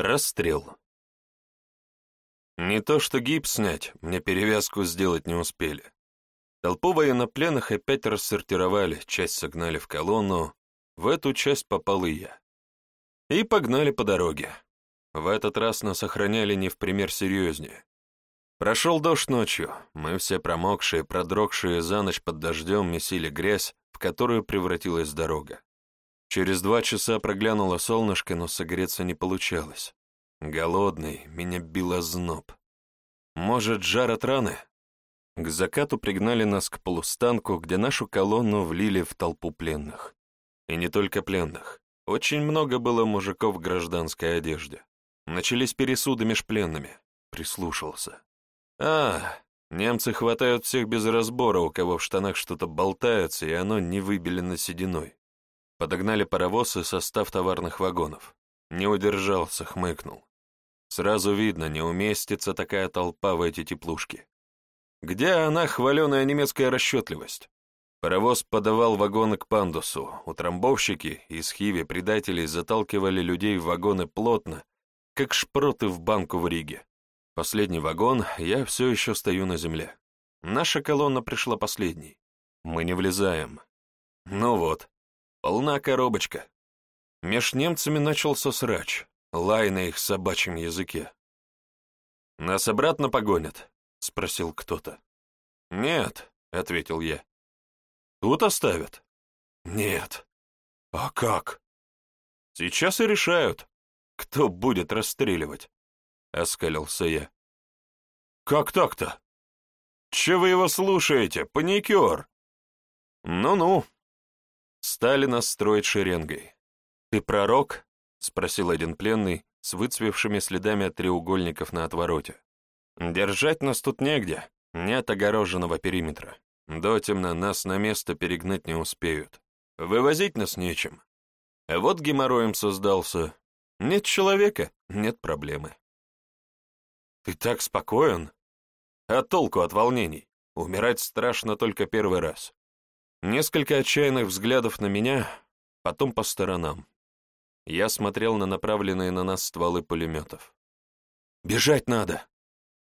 Расстрел. Не то что гипс снять, мне перевязку сделать не успели. Толпу военнопленных опять рассортировали, часть согнали в колонну, в эту часть попал и я. И погнали по дороге. В этот раз нас охраняли не в пример серьезнее. Прошел дождь ночью, мы все промокшие, продрогшие за ночь под дождем месили грязь, в которую превратилась дорога. Через два часа проглянуло солнышко, но согреться не получалось. Голодный, меня било зноб. Может, жар от раны? К закату пригнали нас к полустанку, где нашу колонну влили в толпу пленных. И не только пленных. Очень много было мужиков в гражданской одежде. Начались пересуды меж пленными. Прислушался. А, немцы хватают всех без разбора, у кого в штанах что-то болтается, и оно не выбелено сединой. Подогнали паровоз и состав товарных вагонов. Не удержался, хмыкнул. Сразу видно, не уместится такая толпа в эти теплушки. Где она, хваленая немецкая расчетливость? Паровоз подавал вагоны к пандусу, утрамбовщики из Хиви предателей заталкивали людей в вагоны плотно, как шпроты в банку в Риге. Последний вагон, я все еще стою на земле. Наша колонна пришла последней. Мы не влезаем. Ну вот, Полна коробочка. Меж немцами начался срач, лай на их собачьем языке. «Нас обратно погонят?» — спросил кто-то. «Нет», — ответил я. «Тут оставят?» «Нет». «А как?» «Сейчас и решают, кто будет расстреливать», — оскалился я. «Как так-то?» «Че вы его слушаете, паникер?» «Ну-ну», Стали нас строить шеренгой. «Ты пророк?» — спросил один пленный с выцвевшими следами от треугольников на отвороте. «Держать нас тут негде, нет огороженного периметра. До темно нас на место перегнать не успеют. Вывозить нас нечем. Вот геморроем создался. Нет человека — нет проблемы». «Ты так спокоен?» «А толку от волнений? Умирать страшно только первый раз. Несколько отчаянных взглядов на меня, потом по сторонам. Я смотрел на направленные на нас стволы пулеметов. «Бежать надо!»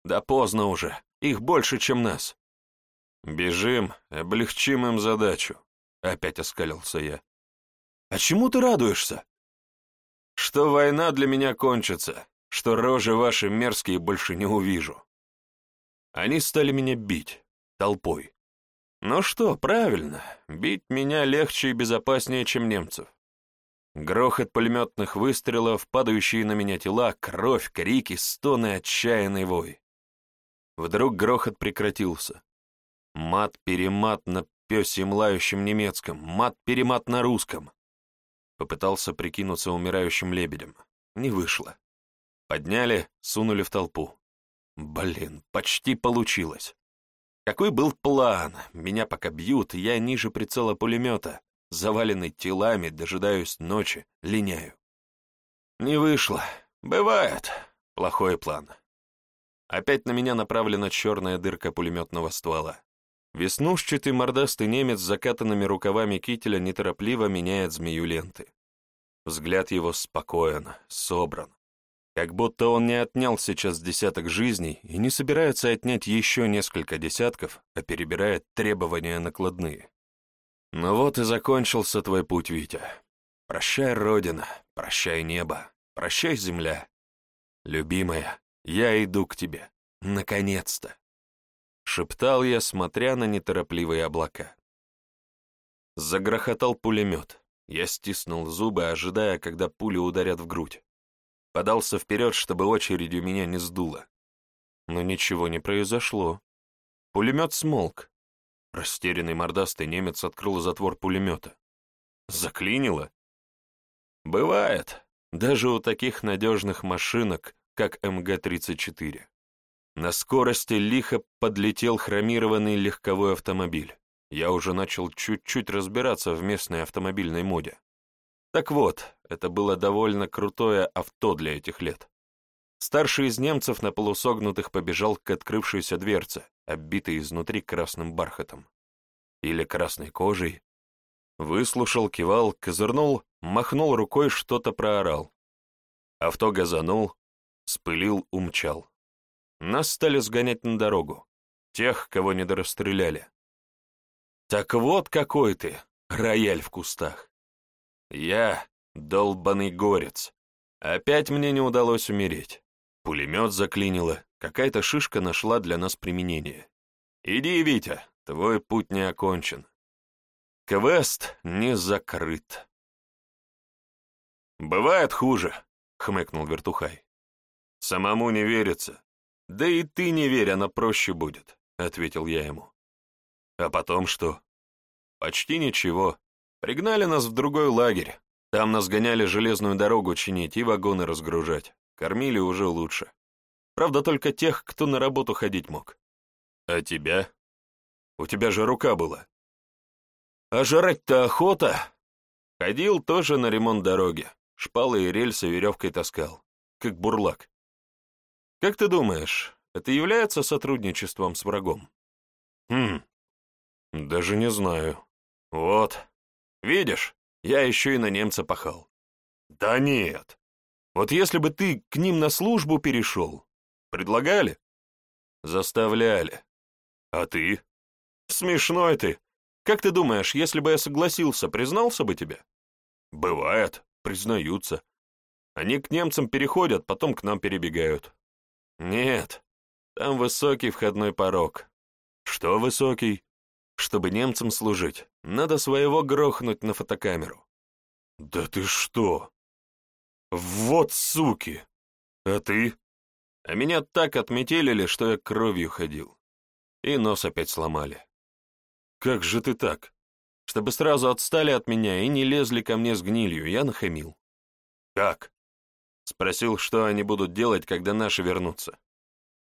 «Да поздно уже. Их больше, чем нас». «Бежим, облегчим им задачу», — опять оскалился я. «А чему ты радуешься?» «Что война для меня кончится, что рожи ваши мерзкие больше не увижу». Они стали меня бить, толпой. Ну что, правильно, бить меня легче и безопаснее, чем немцев. Грохот пулеметных выстрелов, падающие на меня тела, кровь, крики, стоны, отчаянный вой. Вдруг грохот прекратился. Мат-перемат на пёсьем лающем немецком, мат-перемат на русском. Попытался прикинуться умирающим лебедем. Не вышло. Подняли, сунули в толпу. Блин, почти получилось. Какой был план? Меня пока бьют, я ниже прицела пулемета, заваленный телами, дожидаюсь ночи, линяю. Не вышло. Бывает. Плохой план. Опять на меня направлена черная дырка пулеметного ствола. Веснушчатый мордастый немец с закатанными рукавами кителя неторопливо меняет змею ленты. Взгляд его спокоен, собран. Как будто он не отнял сейчас десяток жизней и не собирается отнять еще несколько десятков, а перебирает требования накладные. Ну вот и закончился твой путь, Витя. Прощай, Родина, прощай, небо, прощай, земля. Любимая, я иду к тебе. Наконец-то. Шептал я, смотря на неторопливые облака. Загрохотал пулемет. Я стиснул зубы, ожидая, когда пули ударят в грудь подался вперед, чтобы очередь у меня не сдула, Но ничего не произошло. Пулемет смолк. Растерянный мордастый немец открыл затвор пулемета. Заклинило? Бывает, даже у таких надежных машинок, как МГ-34. На скорости лихо подлетел хромированный легковой автомобиль. Я уже начал чуть-чуть разбираться в местной автомобильной моде. Так вот, это было довольно крутое авто для этих лет. Старший из немцев на полусогнутых побежал к открывшейся дверце, оббитой изнутри красным бархатом. Или красной кожей. Выслушал, кивал, козырнул, махнул рукой, что-то проорал. Авто газанул, спылил, умчал. Нас стали сгонять на дорогу. Тех, кого недорасстреляли. «Так вот какой ты, рояль в кустах!» Я, долбанный горец. Опять мне не удалось умереть. Пулемет заклинило, какая-то шишка нашла для нас применение. Иди, Витя, твой путь не окончен. Квест не закрыт. «Бывает хуже», — хмыкнул Вертухай. «Самому не верится. Да и ты не верь, она проще будет», — ответил я ему. «А потом что?» «Почти ничего. Пригнали нас в другой лагерь. Там нас гоняли железную дорогу чинить и вагоны разгружать. Кормили уже лучше. Правда, только тех, кто на работу ходить мог. А тебя? У тебя же рука была. А жрать-то охота. Ходил тоже на ремонт дороги. Шпалы и рельсы веревкой таскал. Как бурлак. Как ты думаешь, это является сотрудничеством с врагом? Хм, даже не знаю. Вот. Видишь, я еще и на немца пахал. Да нет. Вот если бы ты к ним на службу перешел, предлагали? Заставляли. А ты? Смешной ты. Как ты думаешь, если бы я согласился, признался бы тебе? Бывает, признаются. Они к немцам переходят, потом к нам перебегают. Нет, там высокий входной порог. Что высокий? чтобы немцам служить, надо своего грохнуть на фотокамеру». «Да ты что?» «Вот суки! А ты?» А меня так отметили, что я кровью ходил. И нос опять сломали. «Как же ты так?» Чтобы сразу отстали от меня и не лезли ко мне с гнилью, я нахамил. «Как?» Спросил, что они будут делать, когда наши вернутся.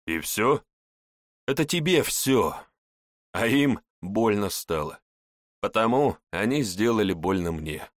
«И все?» «Это тебе все. А им больно стало. Потому они сделали больно мне.